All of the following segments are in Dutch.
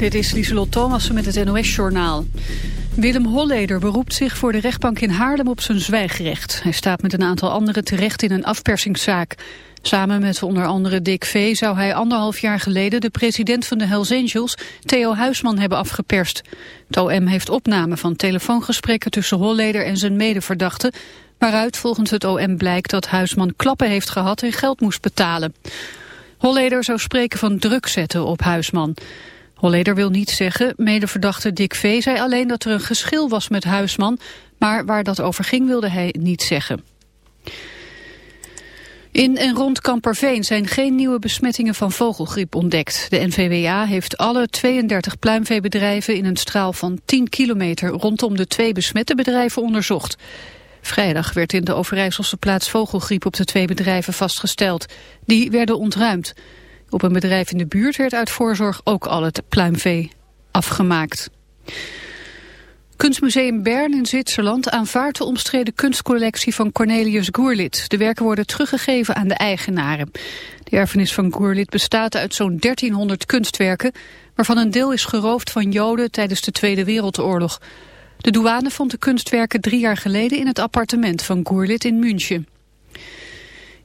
dit is Lieselot Thomassen met het NOS-journaal. Willem Holleder beroept zich voor de rechtbank in Haarlem op zijn zwijgrecht. Hij staat met een aantal anderen terecht in een afpersingszaak. Samen met onder andere Dick V. zou hij anderhalf jaar geleden... de president van de Hells Angels, Theo Huisman, hebben afgeperst. Het OM heeft opname van telefoongesprekken tussen Holleder en zijn medeverdachte... waaruit volgens het OM blijkt dat Huisman klappen heeft gehad en geld moest betalen. Holleder zou spreken van druk zetten op Huisman. Holleder wil niet zeggen, medeverdachte Dick V. zei alleen dat er een geschil was met Huisman, maar waar dat over ging wilde hij niet zeggen. In en rond Kamperveen zijn geen nieuwe besmettingen van vogelgriep ontdekt. De NVWA heeft alle 32 pluimveebedrijven in een straal van 10 kilometer rondom de twee besmette bedrijven onderzocht. Vrijdag werd in de Overijsselse plaats vogelgriep op de twee bedrijven vastgesteld. Die werden ontruimd. Op een bedrijf in de buurt werd uit voorzorg ook al het pluimvee afgemaakt. Kunstmuseum Bern in Zwitserland aanvaardt de omstreden kunstcollectie van Cornelius Goerlit. De werken worden teruggegeven aan de eigenaren. De erfenis van Goerlit bestaat uit zo'n 1300 kunstwerken, waarvan een deel is geroofd van Joden tijdens de Tweede Wereldoorlog. De douane vond de kunstwerken drie jaar geleden in het appartement van Goerlit in München.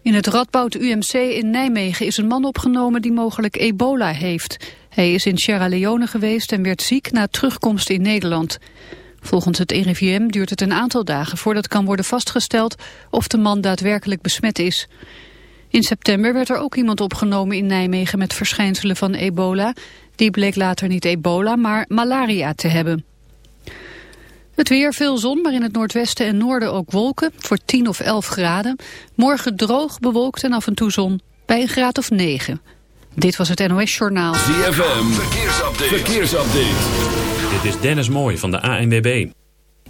In het Radboud UMC in Nijmegen is een man opgenomen die mogelijk ebola heeft. Hij is in Sierra Leone geweest en werd ziek na terugkomst in Nederland. Volgens het RIVM duurt het een aantal dagen voordat kan worden vastgesteld of de man daadwerkelijk besmet is. In september werd er ook iemand opgenomen in Nijmegen met verschijnselen van ebola. Die bleek later niet ebola, maar malaria te hebben. Het weer, veel zon, maar in het noordwesten en noorden ook wolken. Voor 10 of 11 graden. Morgen droog, bewolkt en af en toe zon. Bij een graad of 9. Dit was het NOS Journaal. ZFM, verkeersupdate. verkeersupdate. Dit is Dennis Mooij van de ANWB.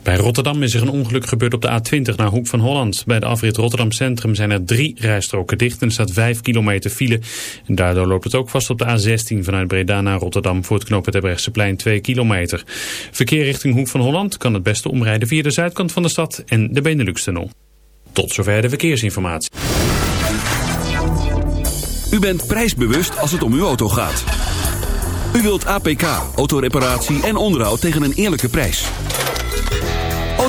Bij Rotterdam is er een ongeluk gebeurd op de A20 naar Hoek van Holland. Bij de afrit Rotterdam Centrum zijn er drie rijstroken dicht en er staat 5 kilometer file. En daardoor loopt het ook vast op de A16 vanuit Breda naar Rotterdam voor het knooppunt plein 2 kilometer. Verkeer richting Hoek van Holland kan het beste omrijden via de zuidkant van de stad en de Benelux-tunnel. Tot zover de verkeersinformatie. U bent prijsbewust als het om uw auto gaat. U wilt APK, autoreparatie en onderhoud tegen een eerlijke prijs.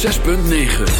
6.9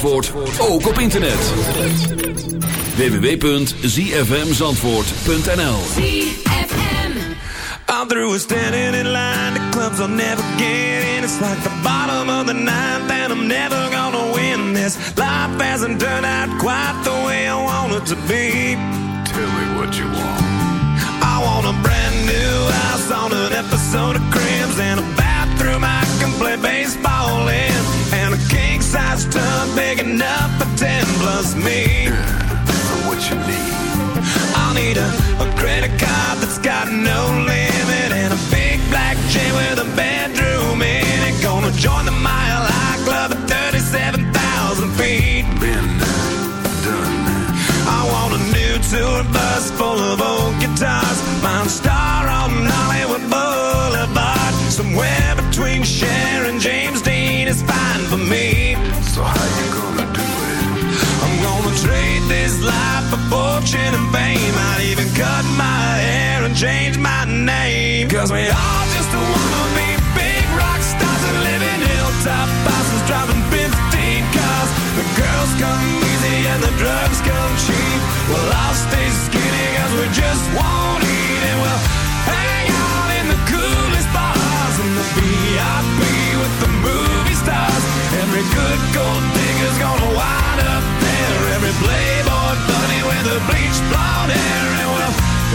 Zandvoort ook op internet. www.zfmzandvoort.nl I'm through with standing in line. The clubs I'll never get in. It's like the bottom of the ninth, and I'm never gonna win this. Life hasn't turned out quite the way I want it to be. Tell me what you want. I want a brand new house on an episode of Cribs and a bathroom I can play baseball in, and a king size tub big enough for ten plus me. what you need? I'll need a, a credit card that's got no limit and a big black chain with a bedroom in it. Gonna join the Mile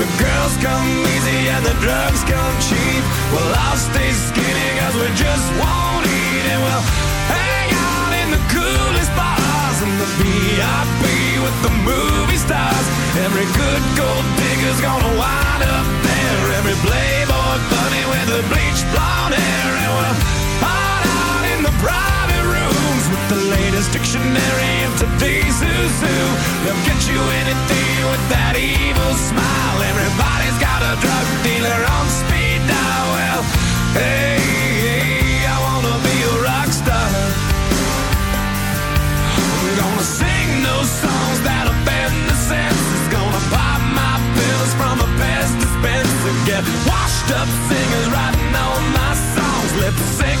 The girls come easy and the drugs come cheap. Well, I'll stay skinny cause we just won't eat and we'll hang out in the coolest bars in the VIP with the movie stars. Every good gold digger's gonna wind up there. Every playboy bunny with the bleached blonde hair and we'll hide out in the private rooms with the latest dictionary of today's who's who. You anything with that evil smile. Everybody's got a drug dealer on speed dial. Well, hey, hey, I wanna be a rock star. I'm gonna sing those songs that offend the senses. Gonna pop my pills from a best dispenser. Get washed up singers writing all my songs. Lip sync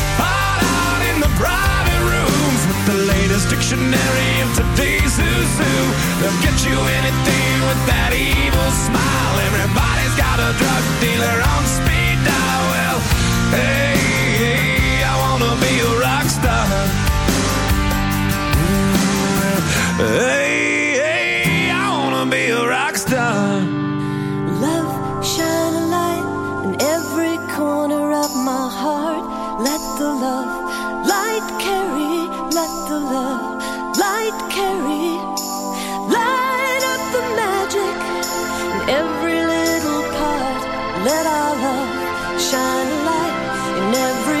the latest dictionary of today's who's who. They'll get you anything with that evil smile. Everybody's got a drug dealer on speed dial. Well, hey, hey I wanna be a rock star. Hey, hey, I wanna be a rock star. Love, shine a light in every corner of my heart. Let the love every little part. Let our love shine a light in every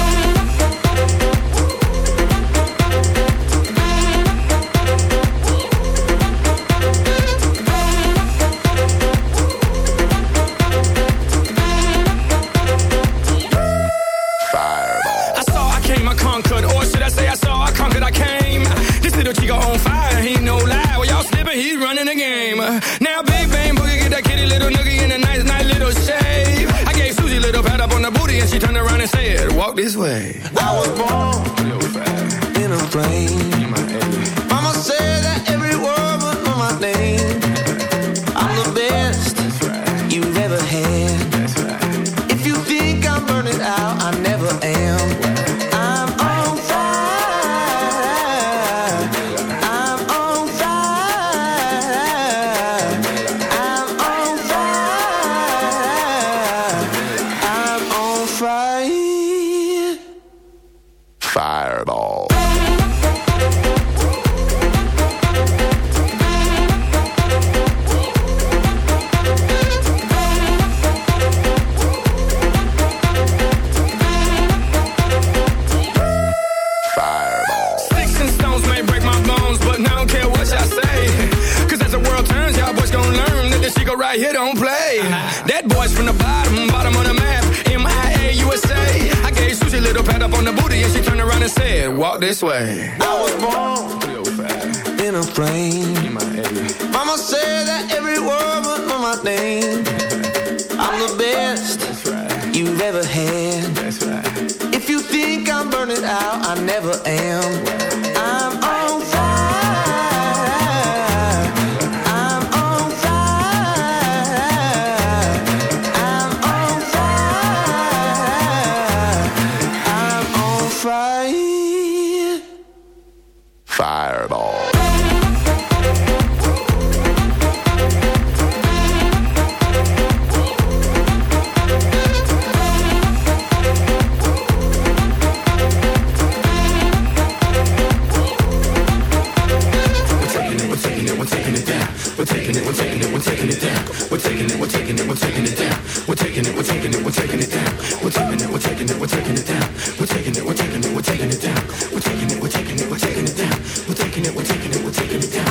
It's time.